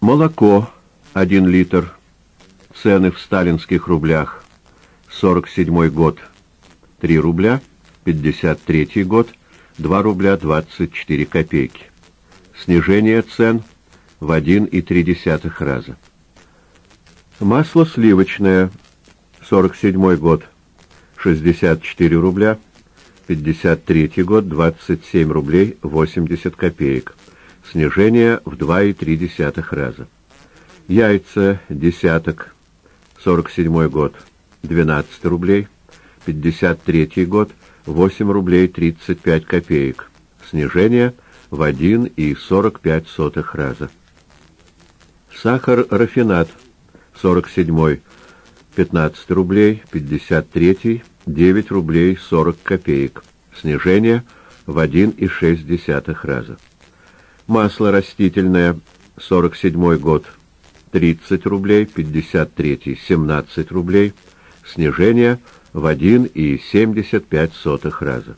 Молоко 1 литр. Цены в сталинских рублях. 47 год 3 рубля, 53 год 2 рубля 24 копейки. Снижение цен в 1,3 раза. Масло сливочное 47 год 64 рубля, 53 год 27 рублей 80 копеек. Снижение в 2,3 раза. Яйца десяток 47 год 12 рублей, 53 год 8 рублей 35 копеек. Снижение в 1,45 раза. Сахар рафинат 47 15 рублей 53 9 рублей 40 копеек. Снижение в 1,6 раза. Масло растительное 47 год 30 рублей, 53 17 рублей. Снижение в 1,75 раза.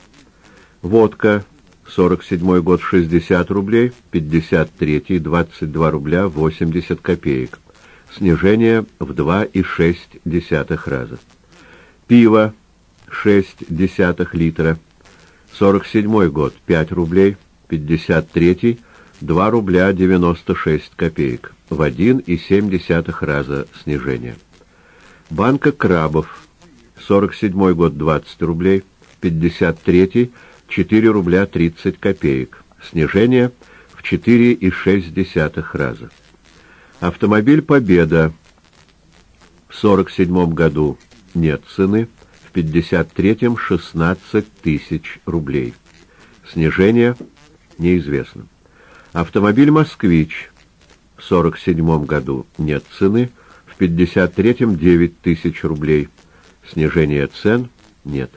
Водка 47 год 60 рублей, 53 22 рубля 80 копеек. Снижение в 2,6 раза. Пиво 6 десятых литра. 47 год 5 рублей, 53 2 рубля 96 копеек. В 1,7 раза снижение. Банка крабов 47 год 20 рублей, 53 4 рубля 30 копеек. Снижение в 4,6 раза. Автомобиль «Победа» в 47 году нет цены, в 53-м 16 тысяч рублей. Снижение неизвестно. Автомобиль «Москвич» в 47 году нет цены, в 53-м 9 тысяч рублей. Снижения цен нет.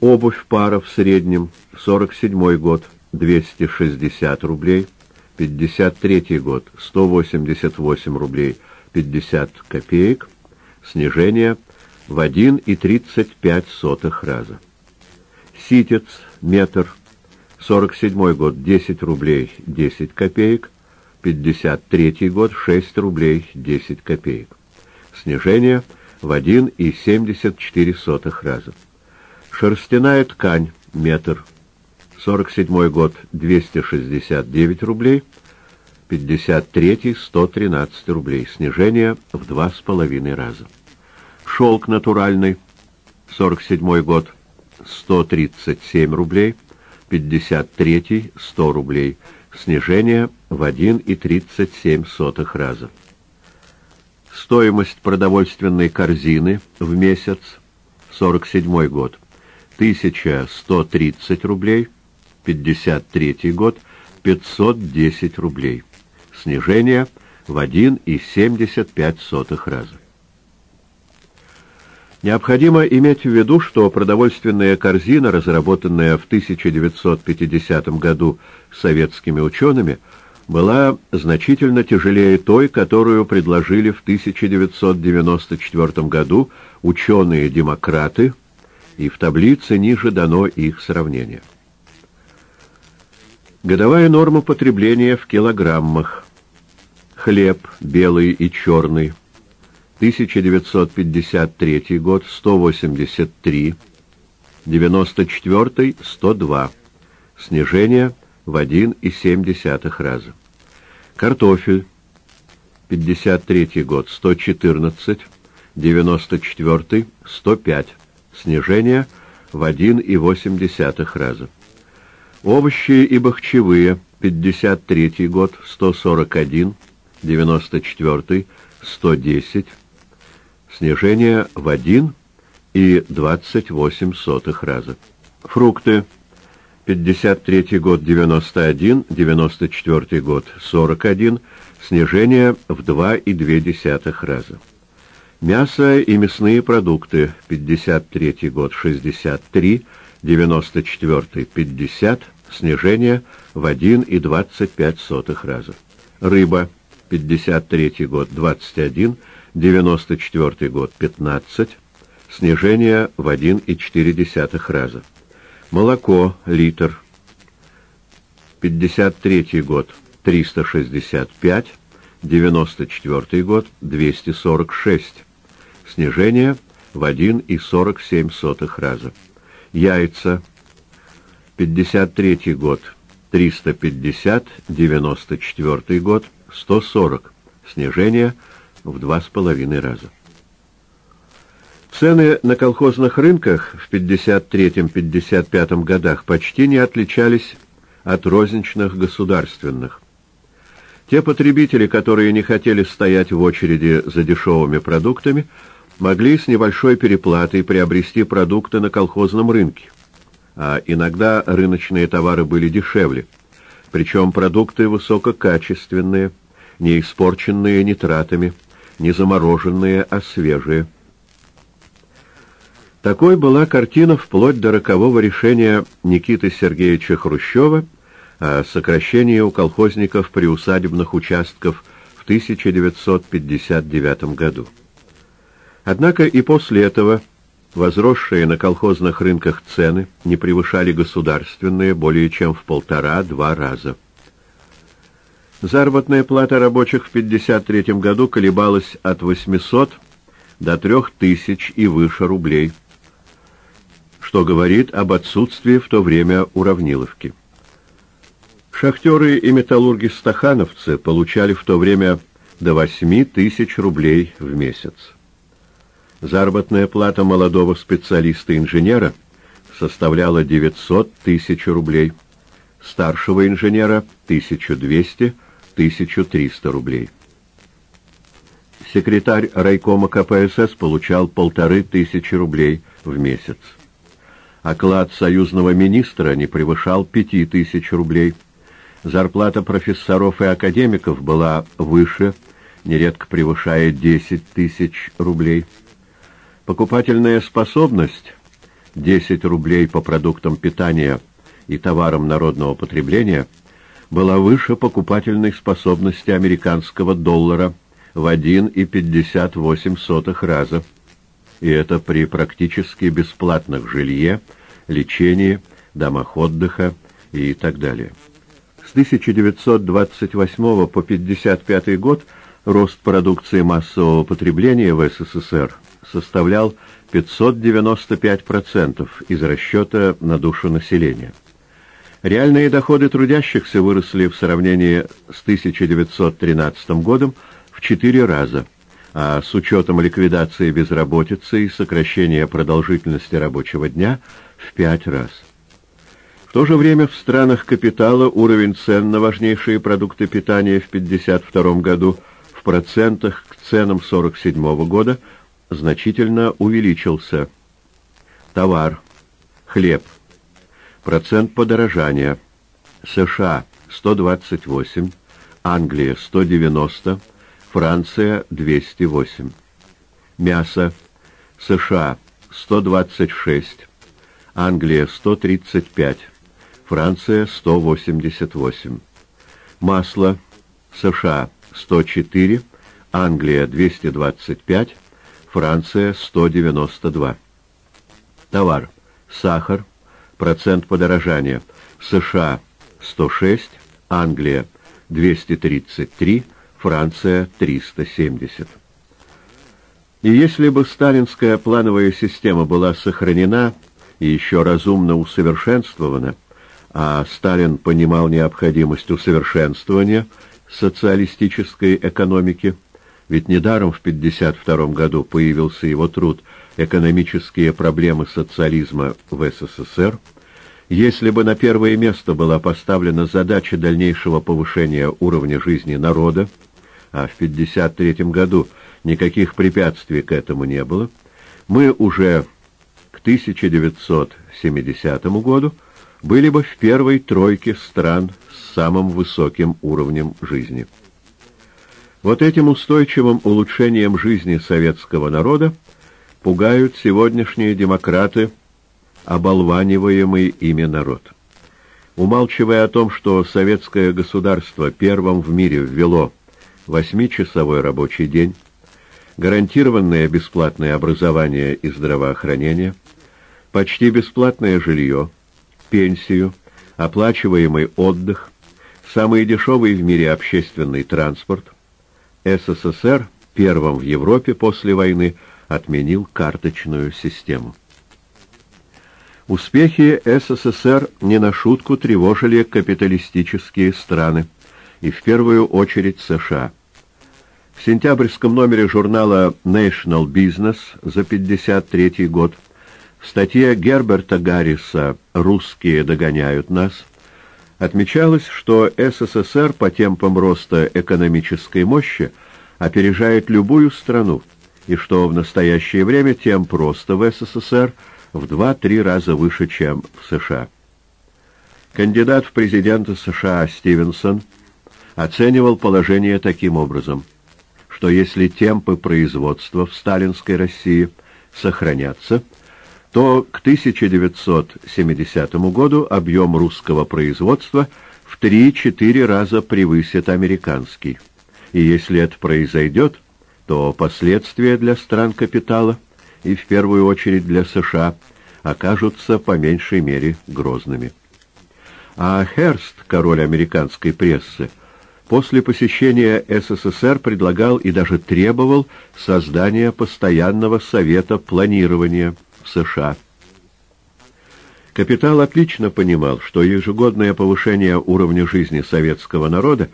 Обувь пара в среднем, 47 год 260 рублей, 53 год 188 рублей 50 копеек, снижение в 1,35 раза. Ситец, метр, 47 год 10 рублей 10 копеек, 53 год 6 рублей 10 копеек. Снижение в 1,74 раза. Шерстяная ткань, метр, 47 год 269 рублей, 53 113 рублей, снижение в два с половиной раза. Шелк натуральный, 47 год 137 рублей, 53 100 рублей, снижение в 1,37 раза. Стоимость продовольственной корзины в месяц, 47 год, 1130 рублей, 53 год 510 рублей. Снижение в 1,75 раза. Необходимо иметь в виду, что продовольственная корзина, разработанная в 1950 году советскими учеными, была значительно тяжелее той, которую предложили в 1994 году ученые-демократы, и в таблице ниже дано их сравнение. Годовая норма потребления в килограммах. Хлеб белый и черный. 1953 год 183, 94 102. Снижение в 1,7 раза. Картофель 53 год 114, 94 105. Снижение в 1,8 раза. Овощи и бахчевые, 53 год, 141, 94, 110, снижение в 1 и 28 сотых раза. Фрукты, 53 год, 91, 94 год, 41, снижение в 2,2 раза. Мясо и мясные продукты, 53 год, 63, 94 50, снижение в 1,25 раза. Рыба 53 год 21, 94 год 15, снижение в 1,4 раза. Молоко литр 53 год 365, 94 год – 246. Снижение в 1,47 раза. Яйца. 53 год – 350, 94 год – 140. Снижение в 2,5 раза. Цены на колхозных рынках в 53-55 годах почти не отличались от розничных государственных. Те потребители, которые не хотели стоять в очереди за дешевыми продуктами, могли с небольшой переплатой приобрести продукты на колхозном рынке. А иногда рыночные товары были дешевле, причем продукты высококачественные, не испорченные нитратами, не замороженные, а свежие. Такой была картина вплоть до рокового решения Никиты Сергеевича Хрущева о сокращении у колхозников приусадебных участков в 1959 году. Однако и после этого возросшие на колхозных рынках цены не превышали государственные более чем в полтора-два раза. Заработная плата рабочих в 1953 году колебалась от 800 до 3000 и выше рублей – что говорит об отсутствии в то время уравниловки. Шахтеры и металлурги-стахановцы получали в то время до 8 тысяч рублей в месяц. Заработная плата молодого специалиста-инженера составляла 900 тысяч рублей, старшего инженера – 1200-1300 рублей. Секретарь райкома КПСС получал полторы тысячи рублей в месяц. Оклад союзного министра не превышал пяти тысяч рублей. Зарплата профессоров и академиков была выше, нередко превышая десять тысяч рублей. Покупательная способность – 10 рублей по продуктам питания и товарам народного потребления – была выше покупательной способности американского доллара в 1,58 раза и это при практически бесплатных жилье, лечении, домах отдыха и так далее. С 1928 по 1955 год рост продукции массового потребления в СССР составлял 595% из расчета на душу населения. Реальные доходы трудящихся выросли в сравнении с 1913 годом в 4 раза – а с учетом ликвидации безработицы и сокращения продолжительности рабочего дня в пять раз. В то же время в странах капитала уровень цен на важнейшие продукты питания в 1952 году в процентах к ценам 1947 года значительно увеличился. Товар, хлеб, процент подорожания, США 128, Англия 190, Франция 208. Мясо. США 126. Англия 135. Франция 188. Масло. США 104. Англия 225. Франция 192. Товар. Сахар. Процент подорожания. США 106. Англия 233. Франция 370. И если бы сталинская плановая система была сохранена и еще разумно усовершенствована, а Сталин понимал необходимость усовершенствования социалистической экономики, ведь недаром в 1952 году появился его труд «Экономические проблемы социализма в СССР», если бы на первое место была поставлена задача дальнейшего повышения уровня жизни народа, а в 1953 году никаких препятствий к этому не было, мы уже к 1970 году были бы в первой тройке стран с самым высоким уровнем жизни. Вот этим устойчивым улучшением жизни советского народа пугают сегодняшние демократы, оболваниваемый ими народ. Умалчивая о том, что советское государство первым в мире ввело восьмичасовой рабочий день, гарантированное бесплатное образование и здравоохранение, почти бесплатное жилье, пенсию, оплачиваемый отдых, самый дешевый в мире общественный транспорт, СССР первым в Европе после войны отменил карточную систему. Успехи СССР не на шутку тревожили капиталистические страны, и в первую очередь США. В сентябрьском номере журнала National Business за 1953 год в статье Герберта Гарриса «Русские догоняют нас» отмечалось, что СССР по темпам роста экономической мощи опережает любую страну, и что в настоящее время темп роста в СССР в 2-3 раза выше, чем в США. Кандидат в президенты США Стивенсон оценивал положение таким образом, что если темпы производства в сталинской России сохранятся, то к 1970 году объем русского производства в 3-4 раза превысит американский. И если это произойдет, то последствия для стран капитала, и в первую очередь для США, окажутся по меньшей мере грозными. А Херст, король американской прессы, после посещения СССР предлагал и даже требовал создания постоянного совета планирования в США. Капитал отлично понимал, что ежегодное повышение уровня жизни советского народа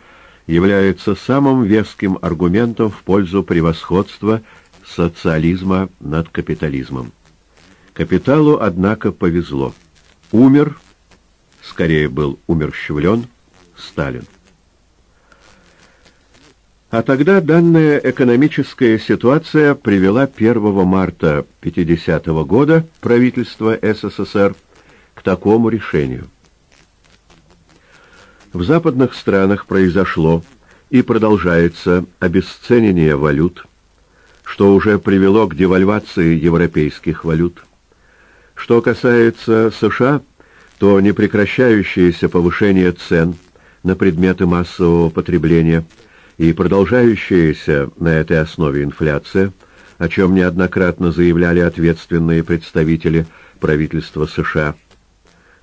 является самым веским аргументом в пользу превосходства социализма над капитализмом. Капиталу, однако, повезло. Умер, скорее был умерщвлен, Сталин. А тогда данная экономическая ситуация привела 1 марта 50 -го года правительство СССР к такому решению. В западных странах произошло и продолжается обесценивание валют, что уже привело к девальвации европейских валют. Что касается США, то непрекращающееся повышение цен на предметы массового потребления – и продолжающаяся на этой основе инфляция, о чем неоднократно заявляли ответственные представители правительства США,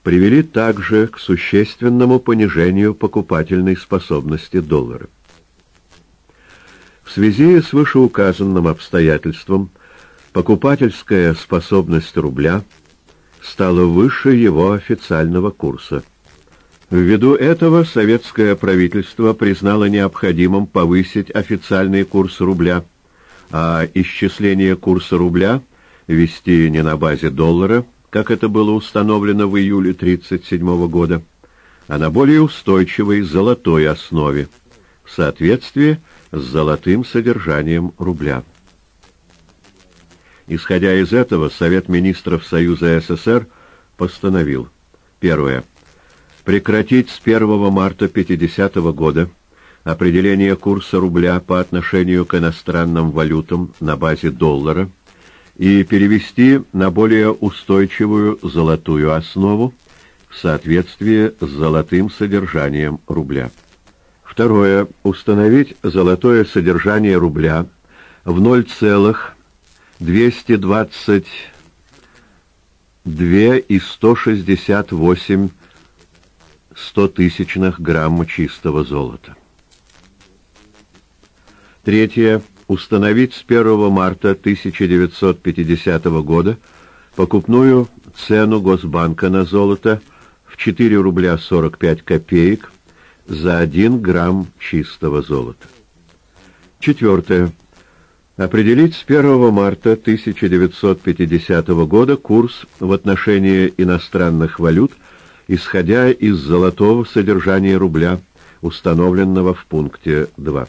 привели также к существенному понижению покупательной способности доллара. В связи с вышеуказанным обстоятельством покупательская способность рубля стала выше его официального курса – Ввиду этого советское правительство признало необходимым повысить официальный курс рубля, а исчисление курса рубля вести не на базе доллара, как это было установлено в июле 1937 года, а на более устойчивой золотой основе, в соответствии с золотым содержанием рубля. Исходя из этого, Совет министров Союза СССР постановил Первое прекратить с 1 марта 50 -го года определение курса рубля по отношению к иностранным валютам на базе доллара и перевести на более устойчивую золотую основу в соответствии с золотым содержанием рубля. Второе. Установить золотое содержание рубля в 0,222 и 168 стотысячных грамма чистого золота. Третье. Установить с 1 марта 1950 года покупную цену Госбанка на золото в 4 рубля 45 копеек за 1 грамм чистого золота. Четвертое. Определить с 1 марта 1950 года курс в отношении иностранных валют – исходя из золотого содержания рубля, установленного в пункте 2.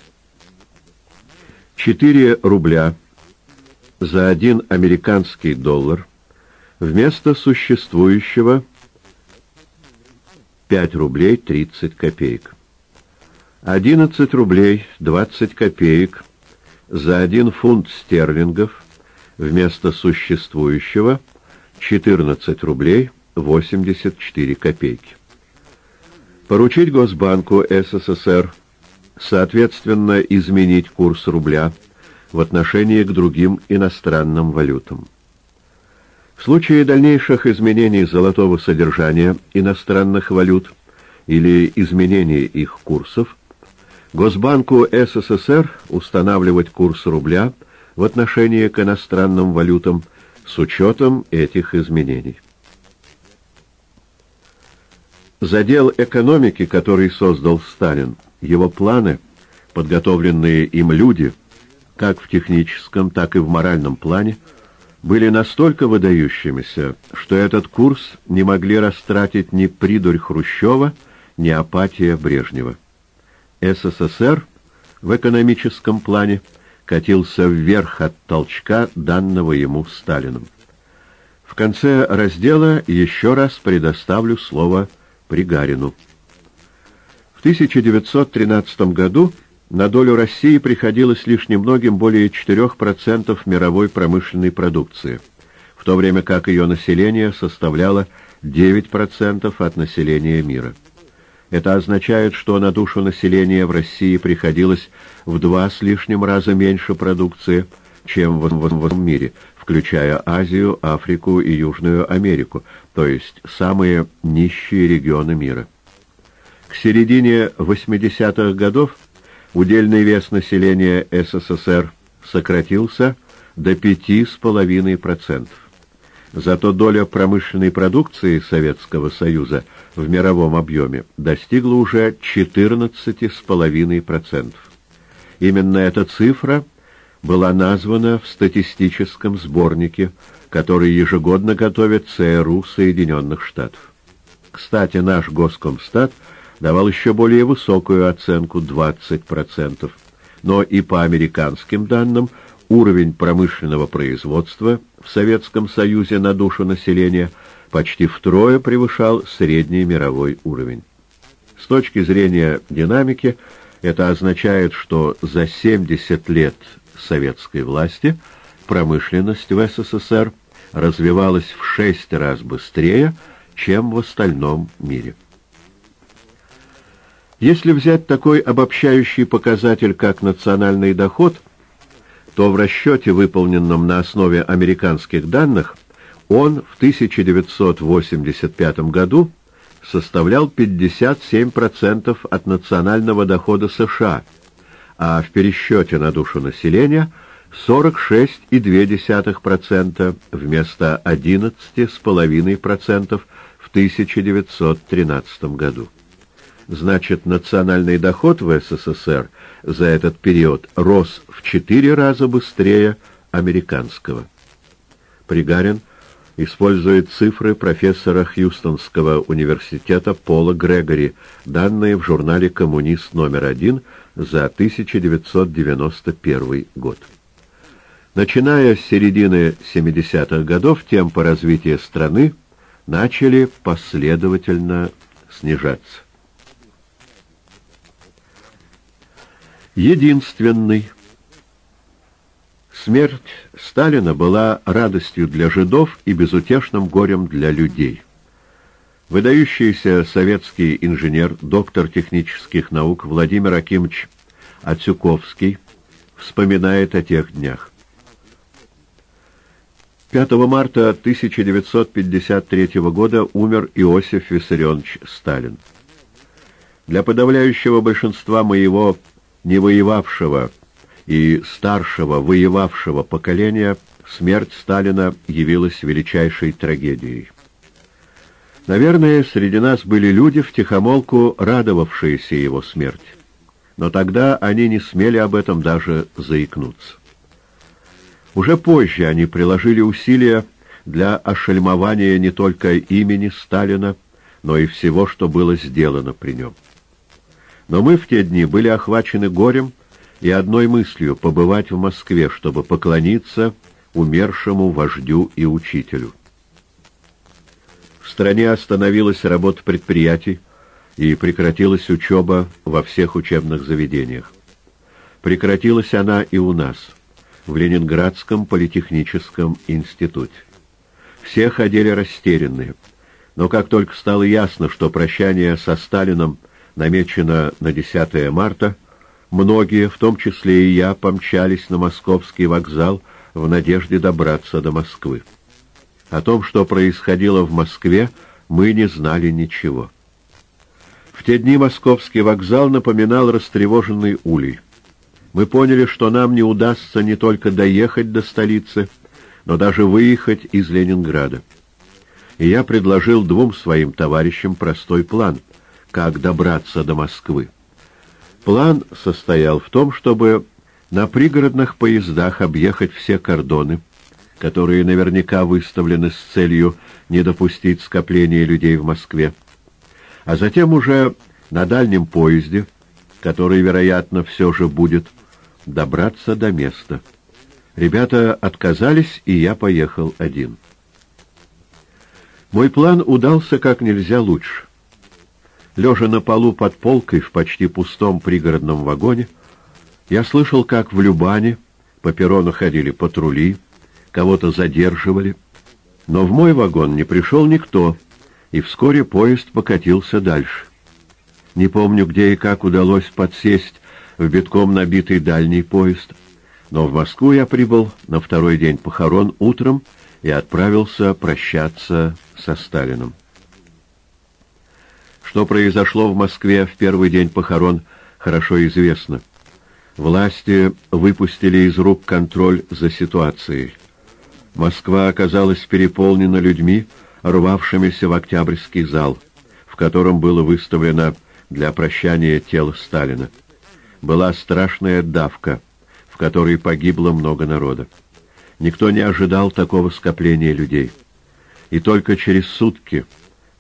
4 рубля за один американский доллар вместо существующего 5 рублей 30 копеек. 11 рублей 20 копеек за 1 фунт стерлингов вместо существующего 14 рублей 84 копейки. Поручить Госбанку СССР соответственно изменить курс рубля в отношении к другим иностранным валютам. В случае дальнейших изменений золотого содержания иностранных валют или изменения их курсов, Госбанку СССР устанавливать курс рубля в отношении к иностранным валютам с учетом этих изменений. Задел экономики, который создал Сталин, его планы, подготовленные им люди, как в техническом, так и в моральном плане, были настолько выдающимися, что этот курс не могли растратить ни придурь Хрущева, ни апатия Брежнева. СССР в экономическом плане катился вверх от толчка, данного ему Сталиным. В конце раздела еще раз предоставлю слово Пригарину. В 1913 году на долю России приходилось лишь немногим более 4% мировой промышленной продукции, в то время как ее население составляло 9% от населения мира. Это означает, что на душу населения в России приходилось в два с лишним раза меньше продукции, чем в, в, в мире, включая Азию, Африку и Южную Америку, то есть самые нищие регионы мира. К середине 80-х годов удельный вес населения СССР сократился до 5,5%. Зато доля промышленной продукции Советского Союза в мировом объеме достигла уже 14,5%. Именно эта цифра была названа в статистическом сборнике, который ежегодно готовит ЦРУ Соединенных Штатов. Кстати, наш Госкомстат – давал еще более высокую оценку 20%, но и по американским данным уровень промышленного производства в Советском Союзе на душу населения почти втрое превышал средний мировой уровень. С точки зрения динамики это означает, что за 70 лет советской власти промышленность в СССР развивалась в шесть раз быстрее, чем в остальном мире. Если взять такой обобщающий показатель, как национальный доход, то в расчете, выполненном на основе американских данных, он в 1985 году составлял 57% от национального дохода США, а в пересчете на душу населения 46,2% вместо 11,5% в 1913 году. Значит, национальный доход в СССР за этот период рос в четыре раза быстрее американского. Пригарин использует цифры профессора Хьюстонского университета Пола Грегори, данные в журнале «Коммунист номер один» за 1991 год. Начиная с середины 70-х годов темпы развития страны начали последовательно снижаться. Единственный. Смерть Сталина была радостью для жидов и безутешным горем для людей. Выдающийся советский инженер, доктор технических наук Владимир Акимович Ацюковский вспоминает о тех днях. 5 марта 1953 года умер Иосиф Виссарионович Сталин. Для подавляющего большинства моего не воевавшего и старшего воевавшего поколения смерть Сталина явилась величайшей трагедией. Наверное, среди нас были люди, втихомолку радовавшиеся его смерти. Но тогда они не смели об этом даже заикнуться. Уже позже они приложили усилия для ошельмования не только имени Сталина, но и всего, что было сделано при нем. Но мы в те дни были охвачены горем и одной мыслью — побывать в Москве, чтобы поклониться умершему вождю и учителю. В стране остановилась работа предприятий и прекратилась учеба во всех учебных заведениях. Прекратилась она и у нас, в Ленинградском политехническом институте. Все ходили растерянные, но как только стало ясно, что прощание со Сталином — намечено на 10 марта, многие, в том числе и я, помчались на московский вокзал в надежде добраться до Москвы. О том, что происходило в Москве, мы не знали ничего. В те дни московский вокзал напоминал растревоженный улей. Мы поняли, что нам не удастся не только доехать до столицы, но даже выехать из Ленинграда. И я предложил двум своим товарищам простой план, как добраться до Москвы. План состоял в том, чтобы на пригородных поездах объехать все кордоны, которые наверняка выставлены с целью не допустить скопления людей в Москве, а затем уже на дальнем поезде, который, вероятно, все же будет, добраться до места. Ребята отказались, и я поехал один. Мой план удался как нельзя лучше. Лежа на полу под полкой в почти пустом пригородном вагоне, я слышал, как в Любане по перрону ходили патрули, кого-то задерживали, но в мой вагон не пришел никто, и вскоре поезд покатился дальше. Не помню, где и как удалось подсесть в битком набитый дальний поезд, но в Москву я прибыл на второй день похорон утром и отправился прощаться со Сталиным. Что произошло в Москве в первый день похорон, хорошо известно. Власти выпустили из рук контроль за ситуацией. Москва оказалась переполнена людьми, рвавшимися в Октябрьский зал, в котором было выставлено для прощания тело Сталина. Была страшная давка, в которой погибло много народа. Никто не ожидал такого скопления людей. И только через сутки,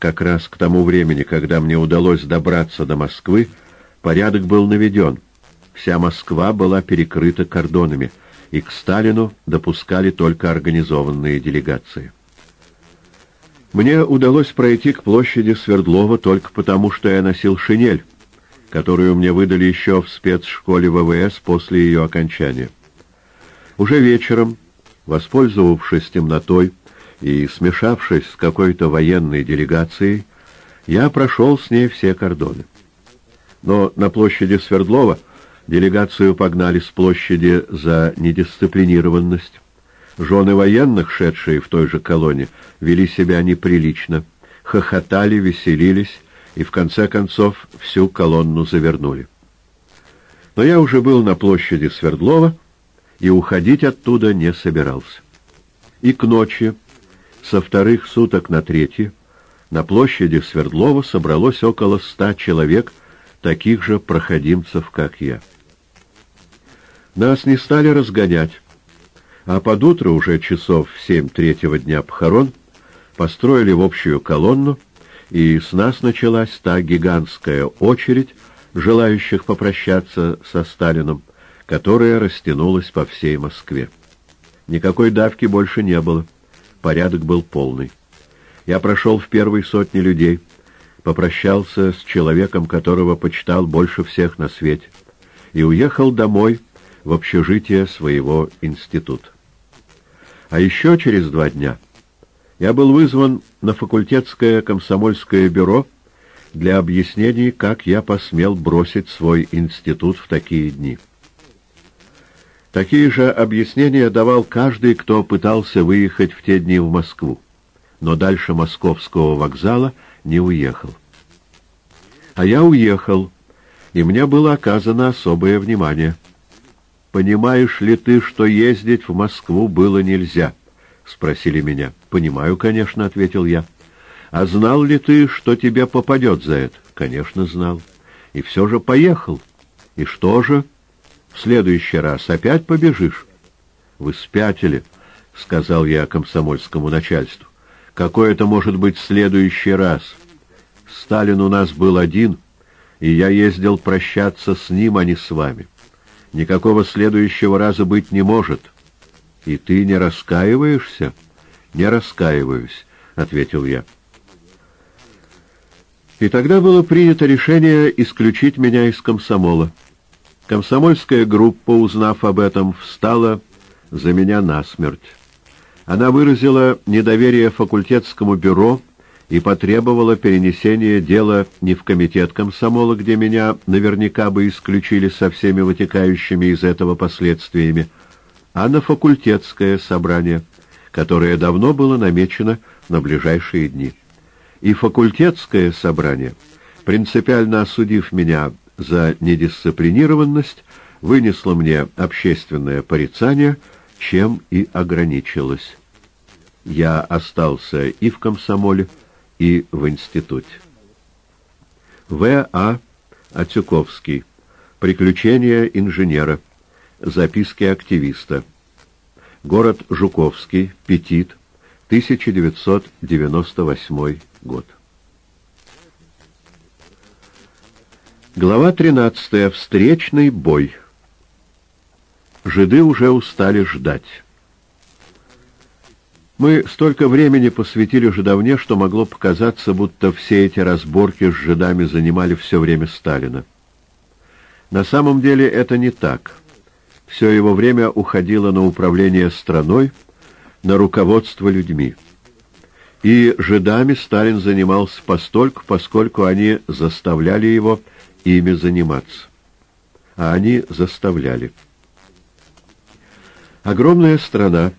как раз к тому времени, когда мне удалось добраться до Москвы, порядок был наведен. Вся Москва была перекрыта кордонами, и к Сталину допускали только организованные делегации. Мне удалось пройти к площади Свердлова только потому, что я носил шинель, которую мне выдали еще в спецшколе ВВС после ее окончания. Уже вечером, воспользовавшись темнотой, и, смешавшись с какой-то военной делегацией, я прошел с ней все кордоны. Но на площади Свердлова делегацию погнали с площади за недисциплинированность. Жены военных, шедшие в той же колонне, вели себя неприлично, хохотали, веселились и, в конце концов, всю колонну завернули. Но я уже был на площади Свердлова и уходить оттуда не собирался. И к ночи, со вторых суток на третьи на площади Свердлова собралось около ста человек, таких же проходимцев, как я. Нас не стали разгонять, а под утро уже часов в семь третьего дня похорон построили в общую колонну, и с нас началась та гигантская очередь желающих попрощаться со Сталином, которая растянулась по всей Москве. Никакой давки больше не было порядок был полный. Я прошел в первой сотне людей, попрощался с человеком, которого почитал больше всех на свете, и уехал домой в общежитие своего института. А еще через два дня я был вызван на факультетское комсомольское бюро для объяснений, как я посмел бросить свой институт в такие дни. Такие же объяснения давал каждый, кто пытался выехать в те дни в Москву, но дальше московского вокзала не уехал. А я уехал, и мне было оказано особое внимание. «Понимаешь ли ты, что ездить в Москву было нельзя?» — спросили меня. «Понимаю, конечно», — ответил я. «А знал ли ты, что тебе попадет за это?» «Конечно, знал. И все же поехал. И что же?» В следующий раз опять побежишь? — Вы спятили, — сказал я комсомольскому начальству. — Какой это может быть следующий раз? Сталин у нас был один, и я ездил прощаться с ним, а не с вами. Никакого следующего раза быть не может. — И ты не раскаиваешься? — Не раскаиваюсь, — ответил я. И тогда было принято решение исключить меня из комсомола. Комсомольская группа, узнав об этом, встала за меня насмерть. Она выразила недоверие факультетскому бюро и потребовала перенесения дела не в комитет комсомола, где меня наверняка бы исключили со всеми вытекающими из этого последствиями, а на факультетское собрание, которое давно было намечено на ближайшие дни. И факультетское собрание принципиально осудив меня за недисциплинированность, вынесла мне общественное порицание, чем и ограничилась. Я остался и в комсомоле, и в институте. В. А. Атюковский. Приключения инженера. Записки активиста. Город Жуковский. Петит. 1998 год. Глава 13. Встречный бой. Жиды уже устали ждать. Мы столько времени посвятили жидовне, что могло показаться, будто все эти разборки с жидами занимали все время Сталина. На самом деле это не так. Все его время уходило на управление страной, на руководство людьми. И жидами Сталин занимался постольку, поскольку они заставляли его ими заниматься. А они заставляли. Огромная страна,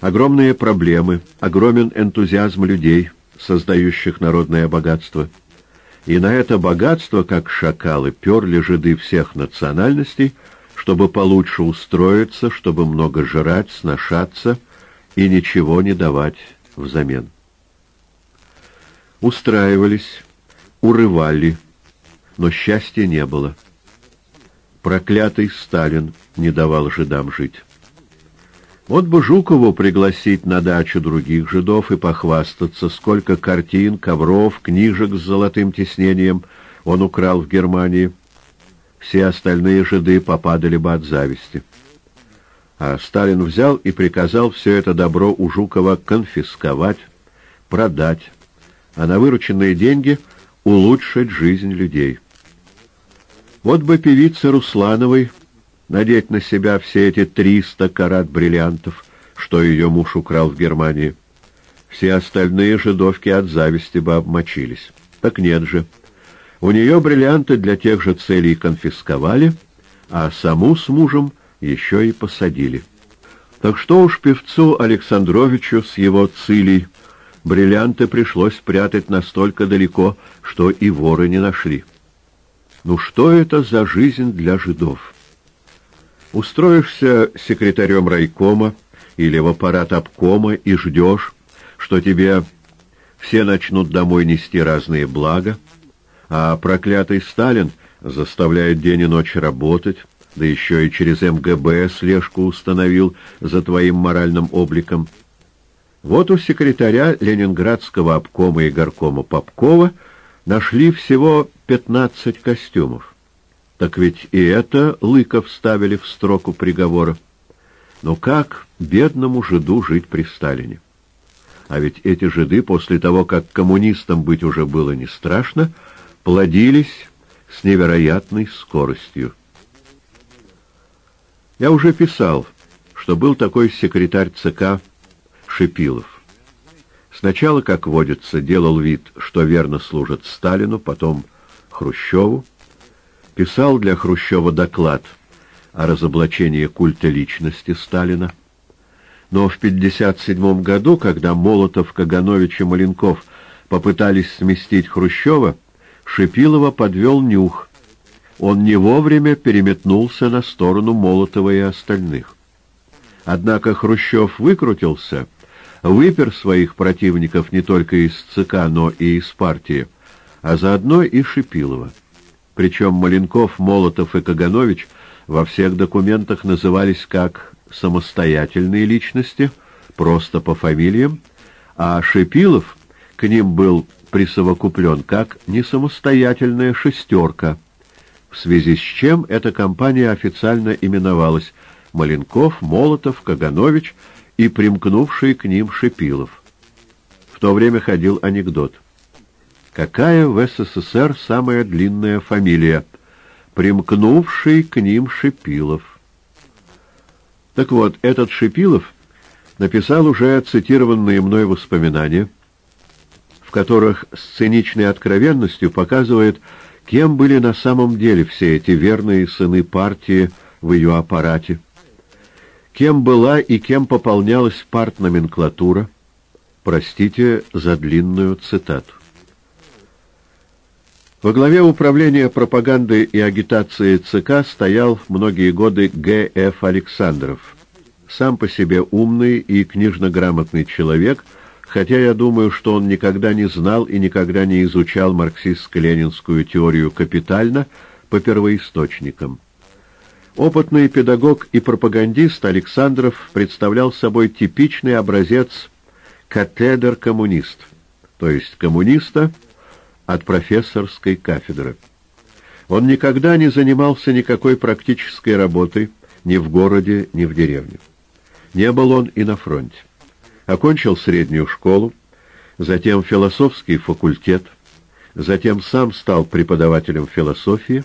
огромные проблемы, огромен энтузиазм людей, создающих народное богатство. И на это богатство, как шакалы, перли жиды всех национальностей, чтобы получше устроиться, чтобы много жрать, сношаться и ничего не давать взамен. Устраивались, урывали, но счастья не было. Проклятый Сталин не давал жидам жить. Вот бы Жукову пригласить на дачу других жидов и похвастаться, сколько картин, ковров, книжек с золотым тиснением он украл в Германии. Все остальные жиды попадали бы от зависти. А Сталин взял и приказал все это добро у Жукова конфисковать, продать, а на вырученные деньги улучшить жизнь людей. Вот бы певице Руслановой надеть на себя все эти триста карат бриллиантов, что ее муж украл в Германии. Все остальные жидовки от зависти бы обмочились. Так нет же. У нее бриллианты для тех же целей конфисковали, а саму с мужем еще и посадили. Так что уж певцу Александровичу с его цилей бриллианты пришлось спрятать настолько далеко, что и воры не нашли. Ну что это за жизнь для жидов? Устроишься секретарем райкома или в аппарат обкома и ждешь, что тебе все начнут домой нести разные блага, а проклятый Сталин заставляет день и ночь работать, да еще и через МГБ слежку установил за твоим моральным обликом. Вот у секретаря Ленинградского обкома и горкома Попкова нашли всего пятнадцать костюмов. Так ведь и это Лыков ставили в строку приговора. Но как бедному жиду жить при Сталине? А ведь эти жиды, после того, как коммунистам быть уже было не страшно, плодились с невероятной скоростью. Я уже писал, что был такой секретарь ЦК Шипилов. Сначала, как водится, делал вид, что верно служит Сталину, потом Хрущеву. Писал для Хрущева доклад о разоблачении культа личности Сталина. Но в 1957 году, когда Молотов, Каганович и Маленков попытались сместить Хрущева, Шипилова подвел нюх, он не вовремя переметнулся на сторону Молотова и остальных. Однако Хрущев выкрутился, выпер своих противников не только из ЦК, но и из партии, а заодно и Шипилова. Причем Маленков, Молотов и Каганович во всех документах назывались как самостоятельные личности, просто по фамилиям, а Шипилов к ним был присовокуплен как несамостоятельная шестерка – в связи с чем эта компания официально именовалась Маленков, Молотов, Каганович и примкнувший к ним Шипилов. В то время ходил анекдот. Какая в СССР самая длинная фамилия? Примкнувший к ним Шипилов. Так вот, этот Шипилов написал уже цитированные мной воспоминания, в которых с циничной откровенностью показывает, Кем были на самом деле все эти верные сыны партии в ее аппарате? Кем была и кем пополнялась партноменклатура? Простите за длинную цитату. Во главе управления пропаганды и агитации ЦК стоял многие годы Г.Ф. Александров. Сам по себе умный и книжно-грамотный человек, хотя я думаю, что он никогда не знал и никогда не изучал марксистско-ленинскую теорию капитально по первоисточникам. Опытный педагог и пропагандист Александров представлял собой типичный образец катедр-коммунист, то есть коммуниста, от профессорской кафедры. Он никогда не занимался никакой практической работой ни в городе, ни в деревне. Не был он и на фронте. Окончил среднюю школу, затем философский факультет, затем сам стал преподавателем философии,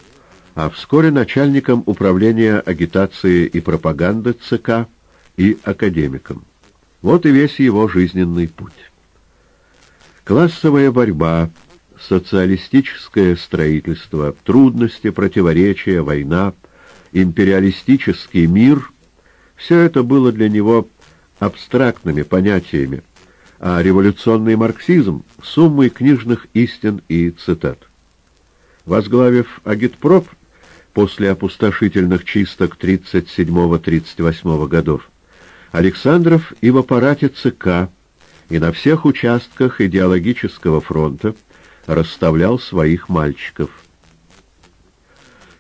а вскоре начальником управления агитации и пропаганды ЦК и академиком. Вот и весь его жизненный путь. Классовая борьба – социалистическое строительство, трудности, противоречия, война, империалистический мир — все это было для него абстрактными понятиями, а революционный марксизм — суммой книжных истин и цитат. Возглавив агитпроп после опустошительных чисток 37-38 годов, Александров и в аппарате ЦК, и на всех участках идеологического фронта расставлял своих мальчиков.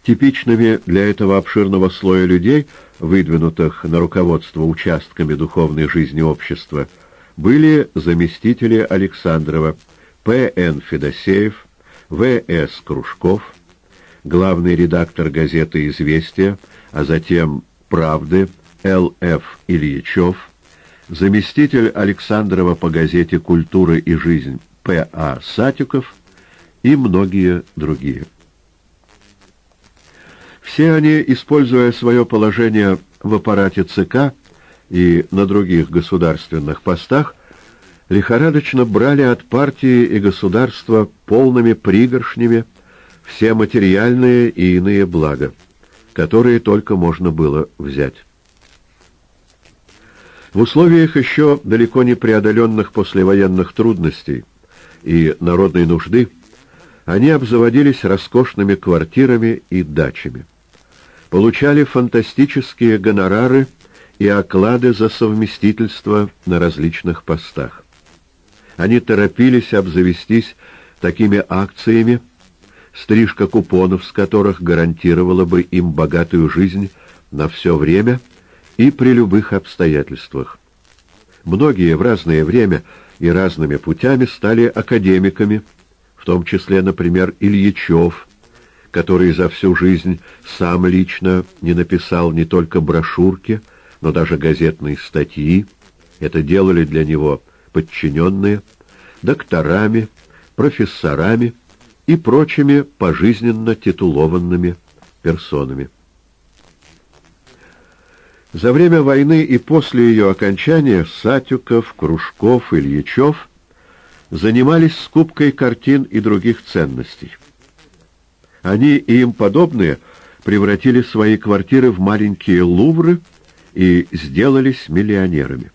Типичными для этого обширного слоя людей, выдвинутых на руководство участками духовной жизни общества, были заместители Александрова П.Н. Федосеев, В.С. Кружков, главный редактор газеты «Известия», а затем «Правды» Л.Ф. Ильичев, заместитель Александрова по газете «Культура и жизнь» П.А. Сатюков и многие другие. Все они, используя свое положение в аппарате ЦК и на других государственных постах, лихорадочно брали от партии и государства полными пригоршнями все материальные и иные блага, которые только можно было взять. В условиях еще далеко не преодоленных послевоенных трудностей и народной нужды они обзаводились роскошными квартирами и дачами. Получали фантастические гонорары и оклады за совместительство на различных постах. Они торопились обзавестись такими акциями, стрижка купонов с которых гарантировала бы им богатую жизнь на все время и при любых обстоятельствах. Многие в разное время и разными путями стали академиками, в том числе, например, Ильичев, который за всю жизнь сам лично не написал не только брошюрки, но даже газетные статьи. Это делали для него подчиненные, докторами, профессорами и прочими пожизненно титулованными персонами. За время войны и после ее окончания Сатюков, Кружков, Ильичев занимались скупкой картин и других ценностей. Они и им подобные превратили свои квартиры в маленькие лувры и сделались миллионерами.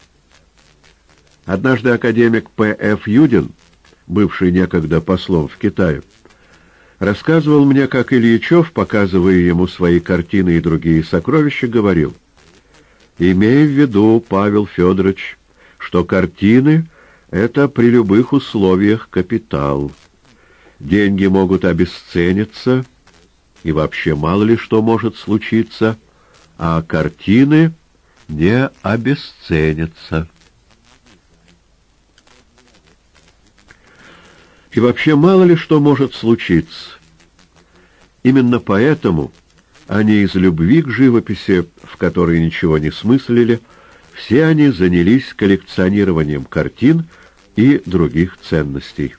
Однажды академик П.Ф. Юдин, бывший некогда послом в Китае, рассказывал мне, как Ильичев, показывая ему свои картины и другие сокровища, говорил — Имея в виду, Павел Федорович, что картины — это при любых условиях капитал. Деньги могут обесцениться, и вообще мало ли что может случиться, а картины не обесценятся. И вообще мало ли что может случиться. Именно поэтому не из любви к живописи, в которой ничего не смыслили, все они занялись коллекционированием картин и других ценностей.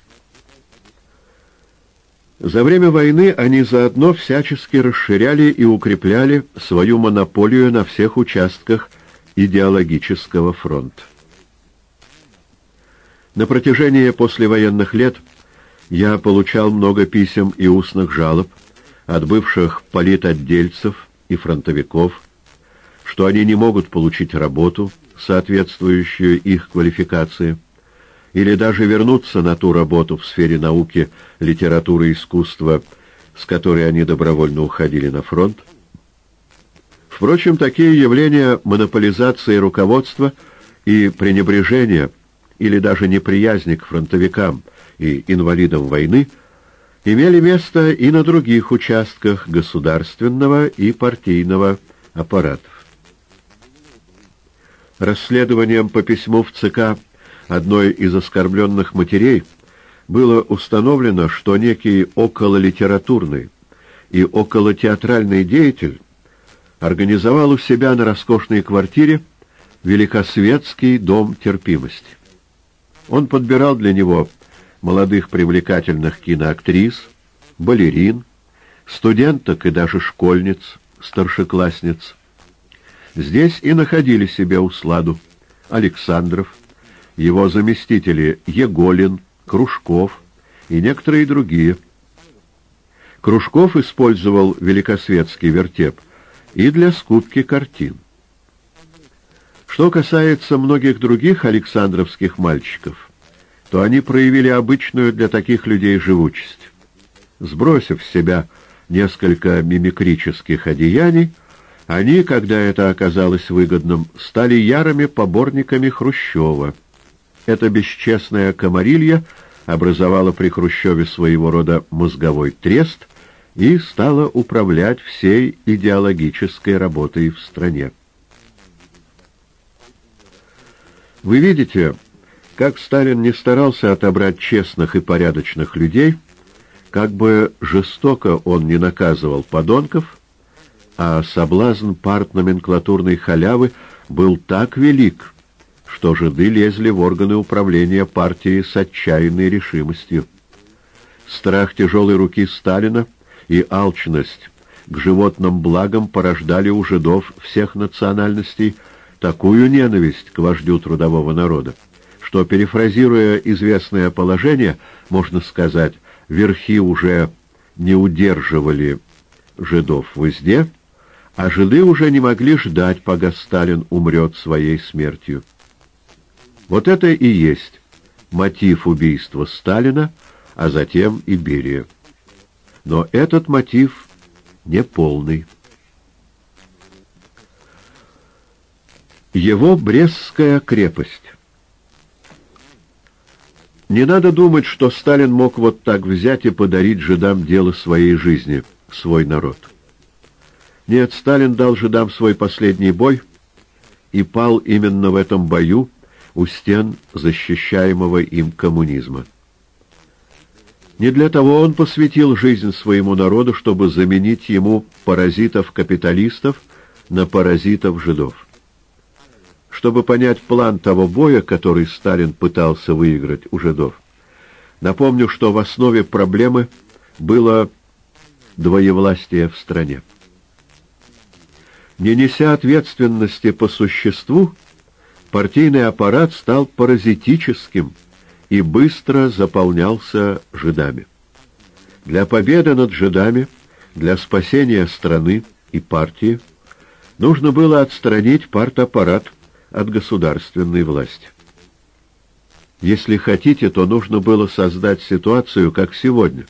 За время войны они заодно всячески расширяли и укрепляли свою монополию на всех участках идеологического фронта. На протяжении послевоенных лет я получал много писем и устных жалоб, от бывших политотдельцев и фронтовиков, что они не могут получить работу, соответствующую их квалификации, или даже вернуться на ту работу в сфере науки, литературы и искусства, с которой они добровольно уходили на фронт. Впрочем, такие явления монополизации руководства и пренебрежения или даже неприязни к фронтовикам и инвалидам войны имели место и на других участках государственного и партийного аппаратов. Расследованием по письму в ЦК одной из оскорбленных матерей было установлено, что некий окололитературный и околотеатральный деятель организовал у себя на роскошной квартире Великосветский дом терпимости. Он подбирал для него молодых привлекательных киноактрис, балерин, студенток и даже школьниц, старшеклассниц. Здесь и находили себе усладу Александров, его заместители Еголин, Кружков и некоторые другие. Кружков использовал великосветский вертеп и для скупки картин. Что касается многих других александровских мальчиков, то они проявили обычную для таких людей живучесть. Сбросив с себя несколько мимикрических одеяний, они, когда это оказалось выгодным, стали ярыми поборниками Хрущева. Эта бесчестная комарилья образовала при Хрущеве своего рода мозговой трест и стала управлять всей идеологической работой в стране. Вы видите, как Сталин не старался отобрать честных и порядочных людей, как бы жестоко он не наказывал подонков, а соблазн партноменклатурной халявы был так велик, что жиды лезли в органы управления партии с отчаянной решимостью. Страх тяжелой руки Сталина и алчность к животным благам порождали у жидов всех национальностей такую ненависть к вождю трудового народа, что, перефразируя известное положение, можно сказать, верхи уже не удерживали жидов в узде, а жиды уже не могли ждать, пока Сталин умрет своей смертью. Вот это и есть мотив убийства Сталина, а затем и Берия. Но этот мотив не полный. Его Брестская крепость. Не надо думать, что Сталин мог вот так взять и подарить жидам дело своей жизни, свой народ. Нет, Сталин дал жидам свой последний бой и пал именно в этом бою у стен защищаемого им коммунизма. Не для того он посвятил жизнь своему народу, чтобы заменить ему паразитов-капиталистов на паразитов-жидов. Чтобы понять план того боя, который Сталин пытался выиграть у жидов, напомню, что в основе проблемы было двоевластие в стране. Не неся ответственности по существу, партийный аппарат стал паразитическим и быстро заполнялся жидами. Для победы над жидами, для спасения страны и партии нужно было отстранить партаппарат от государственной власти. Если хотите, то нужно было создать ситуацию, как сегодня,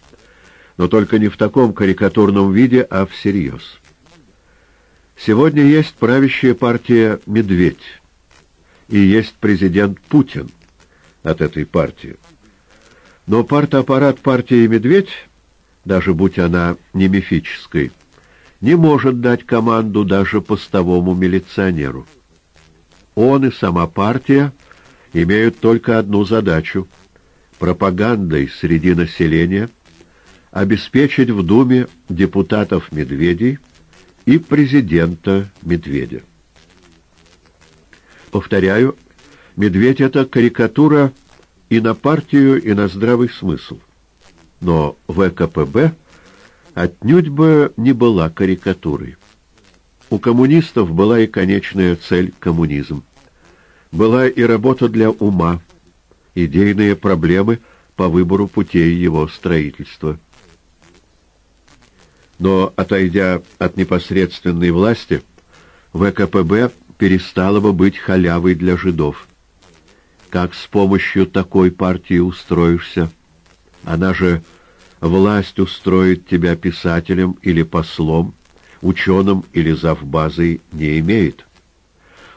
но только не в таком карикатурном виде, а всерьез. Сегодня есть правящая партия «Медведь» и есть президент Путин от этой партии. Но партаппарат партии «Медведь», даже будь она не мифической, не может дать команду даже постовому милиционеру. Он и сама партия имеют только одну задачу — пропагандой среди населения обеспечить в Думе депутатов-медведей и президента Медведя. Повторяю, Медведь — это карикатура и на партию, и на здравый смысл. Но ВКПБ отнюдь бы не была карикатурой. У коммунистов была и конечная цель — коммунизм. Была и работа для ума, идейные проблемы по выбору путей его строительства. Но, отойдя от непосредственной власти, ВКПБ перестала бы быть халявой для жидов. как с помощью такой партии устроишься. Она же власть устроит тебя писателем или послом, ученым или завбазой не имеет.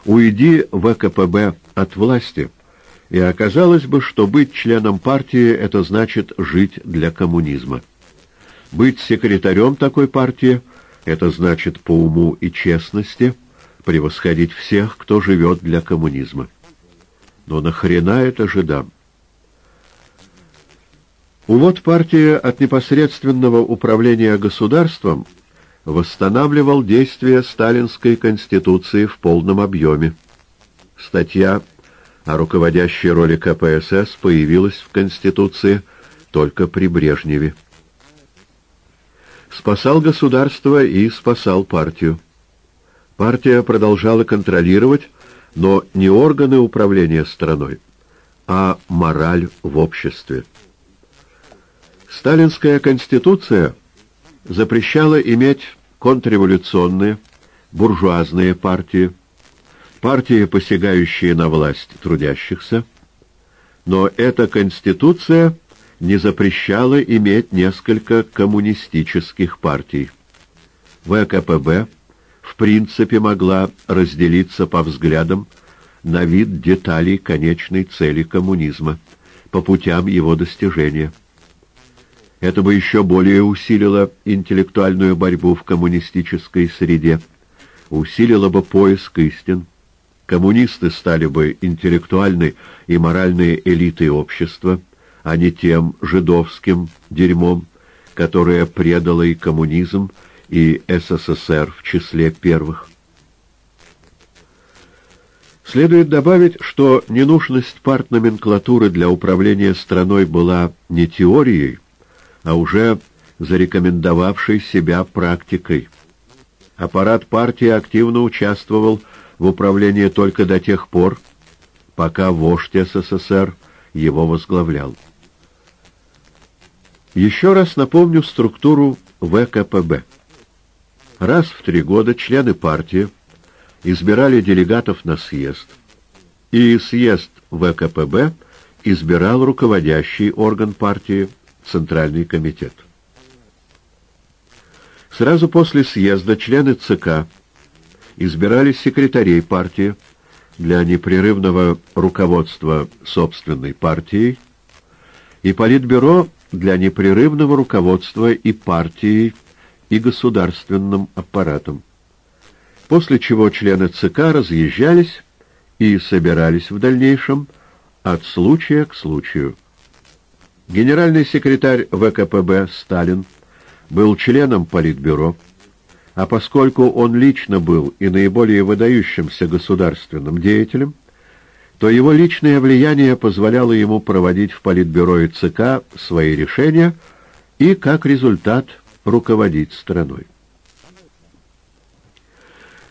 Уйди в ВКПБ от власти, и оказалось бы, что быть членом партии — это значит жить для коммунизма. Быть секретарем такой партии — это значит по уму и честности превосходить всех, кто живет для коммунизма. Но нахрена это жидам? Увод партии от непосредственного управления государством восстанавливал действие Сталинской Конституции в полном объеме. Статья о руководящей роли КПСС появилась в Конституции только при Брежневе. Спасал государство и спасал партию. Партия продолжала контролировать, но не органы управления страной, а мораль в обществе. Сталинская конституция запрещала иметь контрреволюционные, буржуазные партии, партии, посягающие на власть трудящихся, но эта конституция не запрещала иметь несколько коммунистических партий. ВКПБ в принципе могла разделиться по взглядам на вид деталей конечной цели коммунизма, по путям его достижения. Это бы еще более усилило интеллектуальную борьбу в коммунистической среде, усилило бы поиск истин. Коммунисты стали бы интеллектуальной и моральной элитой общества, а не тем жидовским дерьмом, которое предало и коммунизм, и СССР в числе первых. Следует добавить, что ненужность партноменклатуры для управления страной была не теорией, а уже зарекомендовавшей себя практикой. Аппарат партии активно участвовал в управлении только до тех пор, пока вождь СССР его возглавлял. Еще раз напомню структуру ВКПБ. Раз в три года члены партии избирали делегатов на съезд, и съезд ВКПБ избирал руководящий орган партии Центральный комитет. Сразу после съезда члены ЦК избирали секретарей партии для непрерывного руководства собственной партией и Политбюро для непрерывного руководства и партией, и государственным аппаратом. После чего члены ЦК разъезжались и собирались в дальнейшем от случая к случаю. Генеральный секретарь ВКПБ Сталин был членом Политбюро, а поскольку он лично был и наиболее выдающимся государственным деятелем, то его личное влияние позволяло ему проводить в Политбюро и ЦК свои решения и, как результат, руководить страной.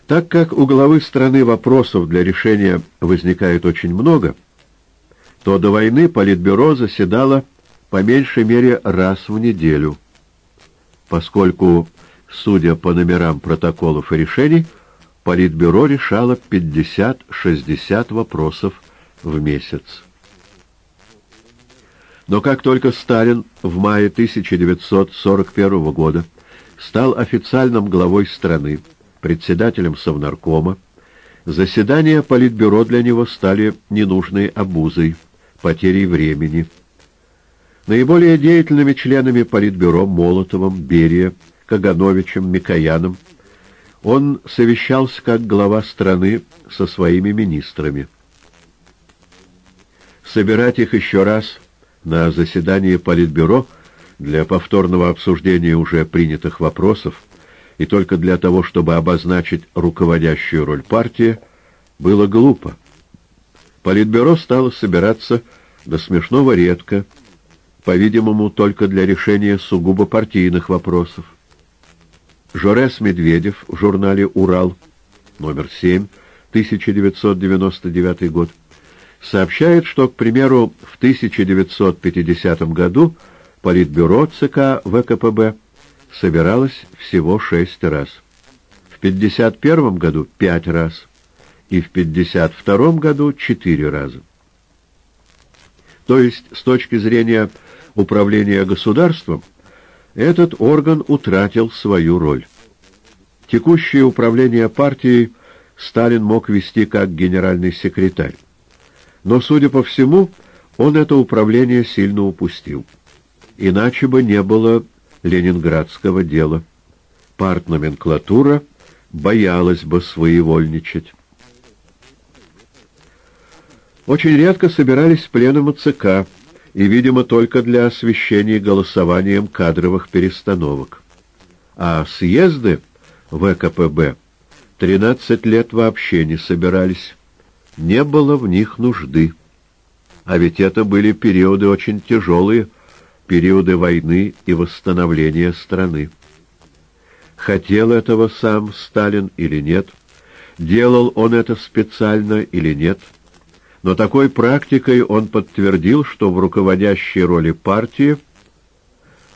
Так как у главы страны вопросов для решения возникает очень много, то до войны Политбюро заседало по меньшей мере раз в неделю, поскольку, судя по номерам протоколов и решений, Политбюро решало 50-60 вопросов в месяц. Но как только Сталин в мае 1941 года стал официальным главой страны, председателем Совнаркома, заседания Политбюро для него стали ненужной обузой, потерей времени. Наиболее деятельными членами Политбюро Молотовым, Берия, Кагановичем, Микояном он совещался как глава страны со своими министрами. Собирать их еще раз на заседании Политбюро для повторного обсуждения уже принятых вопросов и только для того, чтобы обозначить руководящую роль партии, было глупо. Политбюро стало собираться до смешного редко, по-видимому, только для решения сугубо партийных вопросов. Жорес Медведев в журнале «Урал», номер 7, 1999 год, сообщает, что, к примеру, в 1950 году Политбюро ЦК ВКПБ собиралось всего шесть раз, в 1951 году пять раз и в 1952 году четыре раза. То есть, с точки зрения управления государством, этот орган утратил свою роль. Текущее управление партией Сталин мог вести как генеральный секретарь. Но, судя по всему, он это управление сильно упустил. Иначе бы не было ленинградского дела. Партноменклатура боялась бы своевольничать. Очень редко собирались пленумы ЦК, и, видимо, только для освещения голосованием кадровых перестановок. А съезды ВКПБ 13 лет вообще не собирались. Не было в них нужды. А ведь это были периоды очень тяжелые, периоды войны и восстановления страны. Хотел этого сам Сталин или нет, делал он это специально или нет, но такой практикой он подтвердил, что в руководящей роли партии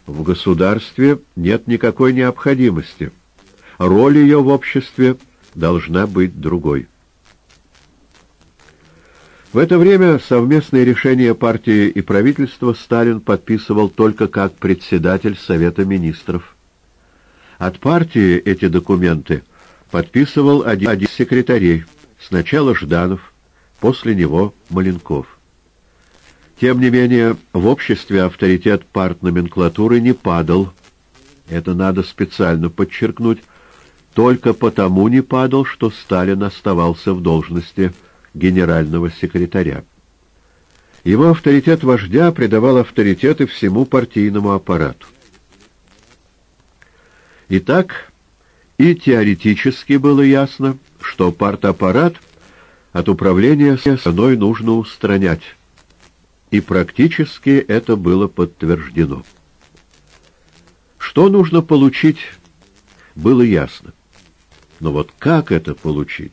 в государстве нет никакой необходимости. Роль ее в обществе должна быть другой. В это время совместные решения партии и правительства Сталин подписывал только как председатель Совета Министров. От партии эти документы подписывал один, один секретарей, сначала Жданов, после него Маленков. Тем не менее, в обществе авторитет партноменклатуры не падал. Это надо специально подчеркнуть. Только потому не падал, что Сталин оставался в должности генерального секретаря. Его авторитет вождя придавал авторитеты всему партийному аппарату. Итак, и теоретически было ясно, что партаппарат от управления страной нужно устранять, и практически это было подтверждено. Что нужно получить, было ясно. Но вот как это получить?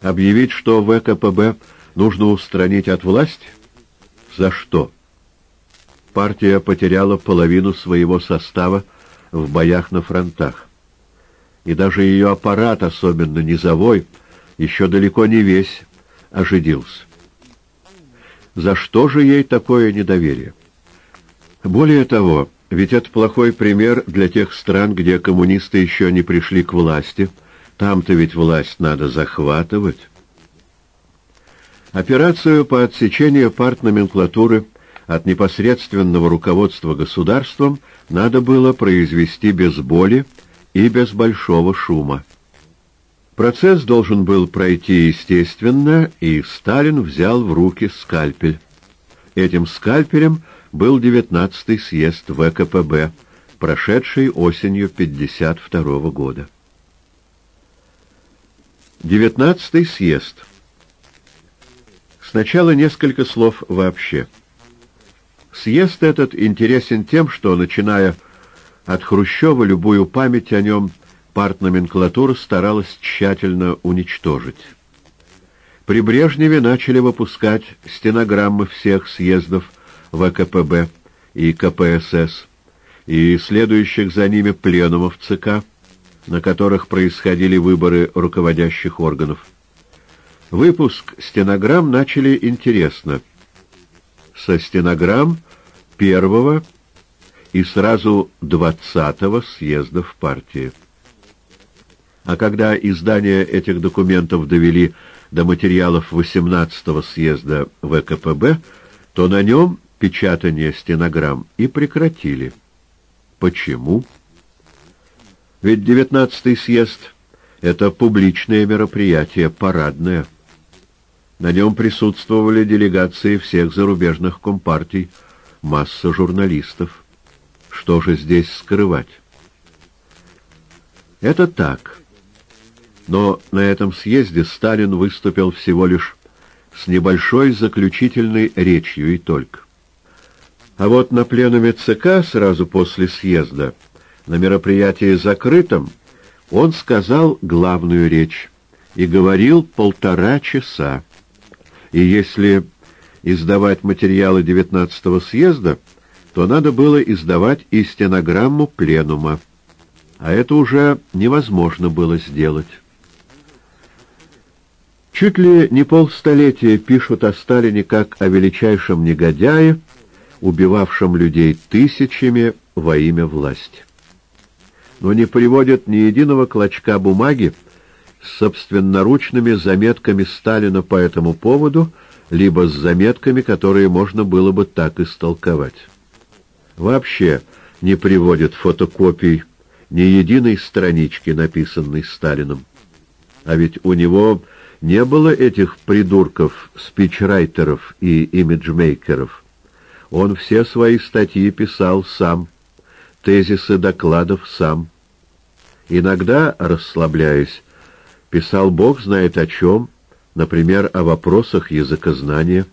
Объявить, что ВКПБ нужно устранить от власти? За что? Партия потеряла половину своего состава в боях на фронтах. И даже ее аппарат, особенно низовой, еще далеко не весь ожидился. За что же ей такое недоверие? Более того, ведь это плохой пример для тех стран, где коммунисты еще не пришли к власти — там-то ведь власть надо захватывать. Операцию по отсечению партноменклатуры от непосредственного руководства государством надо было произвести без боли и без большого шума. Процесс должен был пройти естественно, и Сталин взял в руки скальпель. Этим скальпелем был 19-й съезд ВКПБ, прошедший осенью 1952 года. Девятнадцатый съезд. Сначала несколько слов вообще. Съезд этот интересен тем, что, начиная от Хрущева, любую память о нем партноменклатура старалась тщательно уничтожить. При Брежневе начали выпускать стенограммы всех съездов ВКПБ и КПСС и следующих за ними пленумов ЦК, на которых происходили выборы руководящих органов. Выпуск стенограмм начали интересно. Со стенограмм первого и сразу двадцатого съездов партии. А когда издание этих документов довели до материалов 18-го съезда ВКПБ, то на нем печатание стенограмм и прекратили. Почему? Ведь девятнадцатый съезд — это публичное мероприятие, парадное. На нем присутствовали делегации всех зарубежных компартий, масса журналистов. Что же здесь скрывать? Это так. Но на этом съезде Сталин выступил всего лишь с небольшой заключительной речью и только. А вот на пленуме ЦК сразу после съезда — на мероприятии закрытом он сказал главную речь и говорил полтора часа. И если издавать материалы девятнадцатого съезда, то надо было издавать и стенограмму пленума, а это уже невозможно было сделать. Чуть ли не полстолетия пишут о Сталине как о величайшем негодяе, убивавшем людей тысячами во имя власти. Но не приводят ни единого клочка бумаги с собственноручными заметками Сталина по этому поводу, либо с заметками, которые можно было бы так истолковать. Вообще не приводят фотокопий ни единой странички, написанной Сталином. А ведь у него не было этих придурков, спичрайтеров и имиджмейкеров. Он все свои статьи писал сам, тезисы докладов сам. Иногда, расслабляясь, писал бог знает о чем, например, о вопросах языкознания.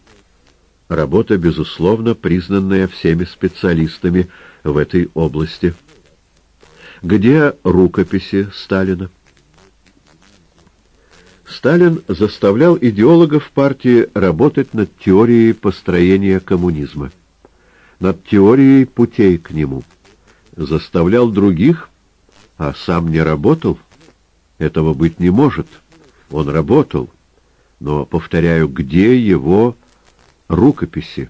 Работа, безусловно, признанная всеми специалистами в этой области. Где рукописи Сталина? Сталин заставлял идеологов партии работать над теорией построения коммунизма, над теорией путей к нему. Заставлял других, а сам не работал. Этого быть не может. Он работал. Но, повторяю, где его рукописи?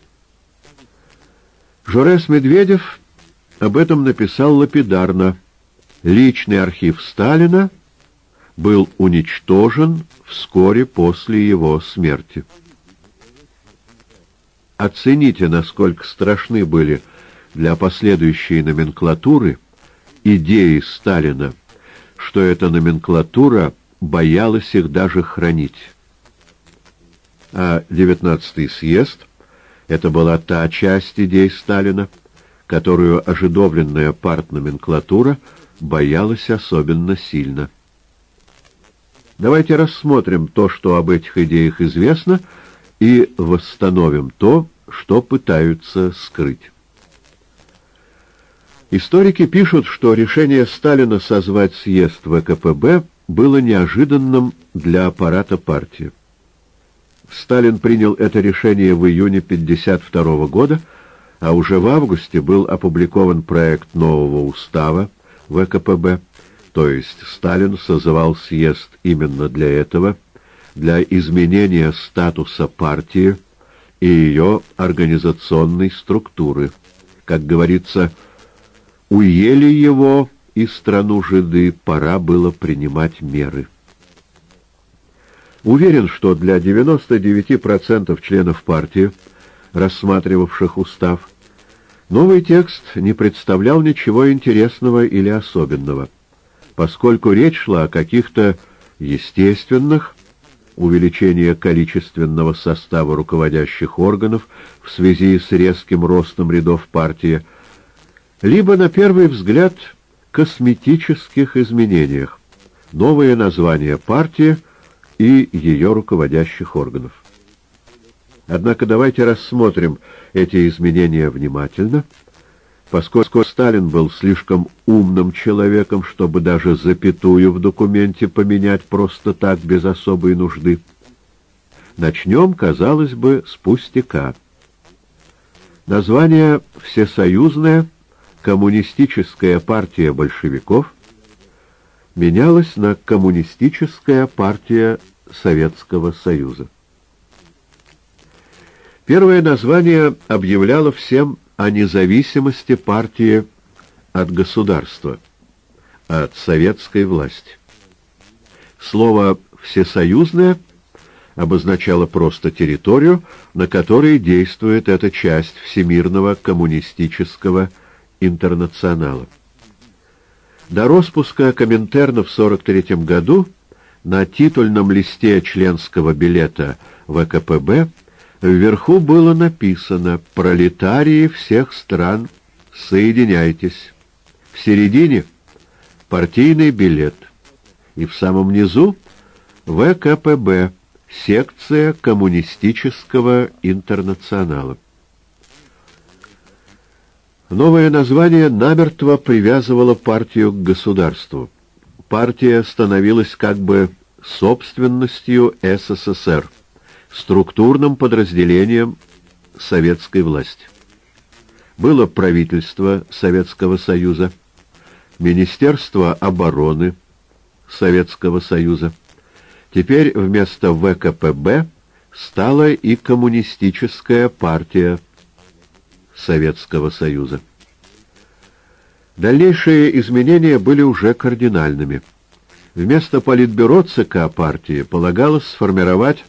Жорес Медведев об этом написал лапидарно. Личный архив Сталина — был уничтожен вскоре после его смерти. Оцените, насколько страшны были для последующей номенклатуры идеи Сталина, что эта номенклатура боялась их даже хранить. А 19-й съезд — это была та часть идей Сталина, которую ожидовленная партноменклатура боялась особенно сильно. Давайте рассмотрим то, что об этих идеях известно, и восстановим то, что пытаются скрыть. Историки пишут, что решение Сталина созвать съезд ВКПБ было неожиданным для аппарата партии. Сталин принял это решение в июне 1952 года, а уже в августе был опубликован проект нового устава ВКПБ, то есть Сталин созывал съезд именно для этого, для изменения статуса партии и ее организационной структуры. Как говорится, уели его и страну жиды, пора было принимать меры. Уверен, что для 99% членов партии, рассматривавших устав, новый текст не представлял ничего интересного или особенного поскольку речь шла о каких-то естественных, увеличение количественного состава руководящих органов в связи с резким ростом рядов партии, либо, на первый взгляд, косметических изменениях, новое название партии и ее руководящих органов. Однако давайте рассмотрим эти изменения внимательно – Поскольку Сталин был слишком умным человеком, чтобы даже запятую в документе поменять просто так, без особой нужды. Начнем, казалось бы, с пустяка. Название «Всесоюзная коммунистическая партия большевиков» менялось на «Коммунистическая партия Советского Союза». Первое название объявляло всем о независимости партии от государства, от советской власти. Слово «всесоюзное» обозначало просто территорию, на которой действует эта часть всемирного коммунистического интернационала. До распуска Коминтерна в 1943 году на титульном листе членского билета ВКПБ Вверху было написано «Пролетарии всех стран, соединяйтесь». В середине — партийный билет. И в самом низу — ВКПБ, секция коммунистического интернационала. Новое название намертво привязывало партию к государству. Партия становилась как бы собственностью СССР структурным подразделением советской власти. Было правительство Советского Союза, Министерство обороны Советского Союза, Теперь вместо ВКПБ стала и коммунистическая партия Советского Союза. Дальнейшие изменения были уже кардинальными. Вместо политбюро ЦК партии полагалось сформировать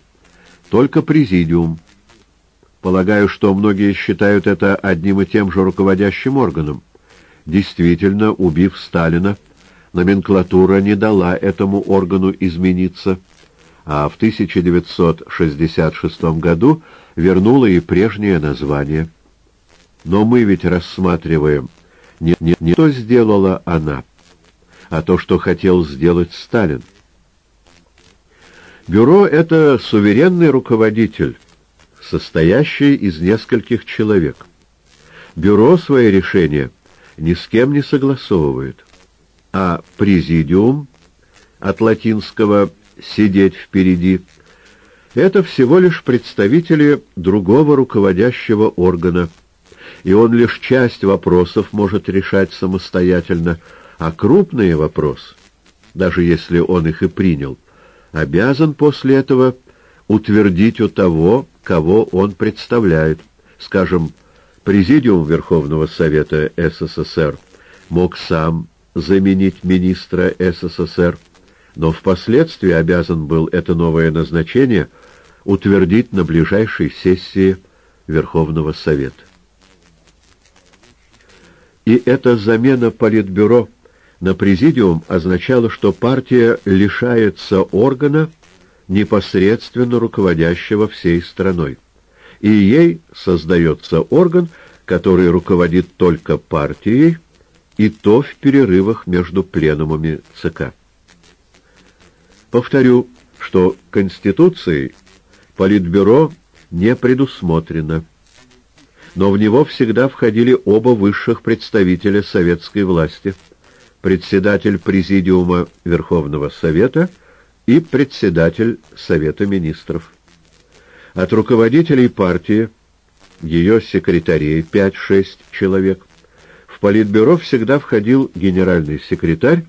только президиум. Полагаю, что многие считают это одним и тем же руководящим органом. Действительно, убив Сталина, номенклатура не дала этому органу измениться, а в 1966 году вернула и прежнее название. Но мы ведь рассматриваем не, не, не то сделала она, а то, что хотел сделать Сталин. Бюро — это суверенный руководитель, состоящий из нескольких человек. Бюро свои решения ни с кем не согласовывает, а президиум, от латинского «сидеть впереди», это всего лишь представители другого руководящего органа, и он лишь часть вопросов может решать самостоятельно, а крупные вопросы, даже если он их и принял, обязан после этого утвердить у того, кого он представляет. Скажем, Президиум Верховного Совета СССР мог сам заменить министра СССР, но впоследствии обязан был это новое назначение утвердить на ближайшей сессии Верховного Совета. И эта замена Политбюро на Президиум означало, что партия лишается органа, непосредственно руководящего всей страной. И ей создается орган, который руководит только партией, и то в перерывах между пленумами ЦК. Повторю, что Конституцией Политбюро не предусмотрено, но в него всегда входили оба высших представителя советской власти – председатель Президиума Верховного Совета и председатель Совета Министров. От руководителей партии, ее секретарей 5-6 человек, в Политбюро всегда входил генеральный секретарь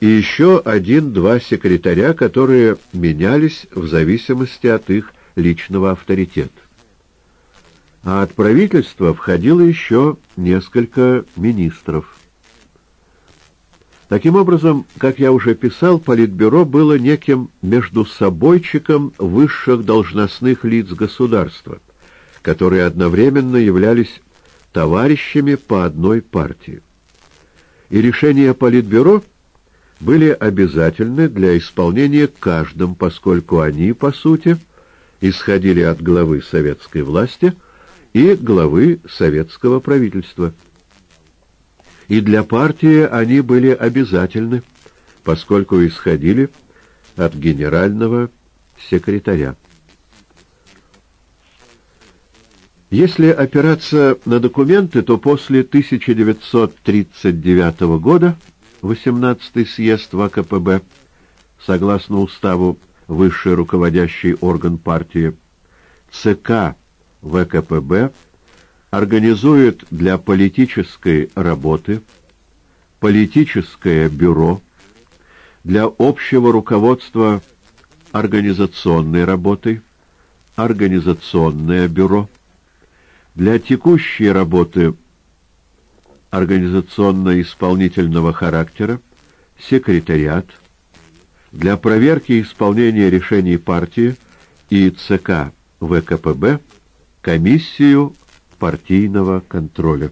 и еще один-два секретаря, которые менялись в зависимости от их личного авторитета. А от правительства входило еще несколько министров. Таким образом, как я уже писал, Политбюро было неким междусобойчиком высших должностных лиц государства, которые одновременно являлись товарищами по одной партии. И решения Политбюро были обязательны для исполнения каждым, поскольку они, по сути, исходили от главы советской власти и главы советского правительства и для партии они были обязательны, поскольку исходили от генерального секретаря. Если опираться на документы, то после 1939 года 18-й съезд ВКПБ, согласно уставу высший руководящий орган партии, ЦК ВКПБ организует для политической работы политическое бюро, для общего руководства организационной работой организационное бюро, для текущей работы организационно-исполнительного характера секретариат, для проверки исполнения решений партии и ЦК ВКПБ комиссию партийного контроля.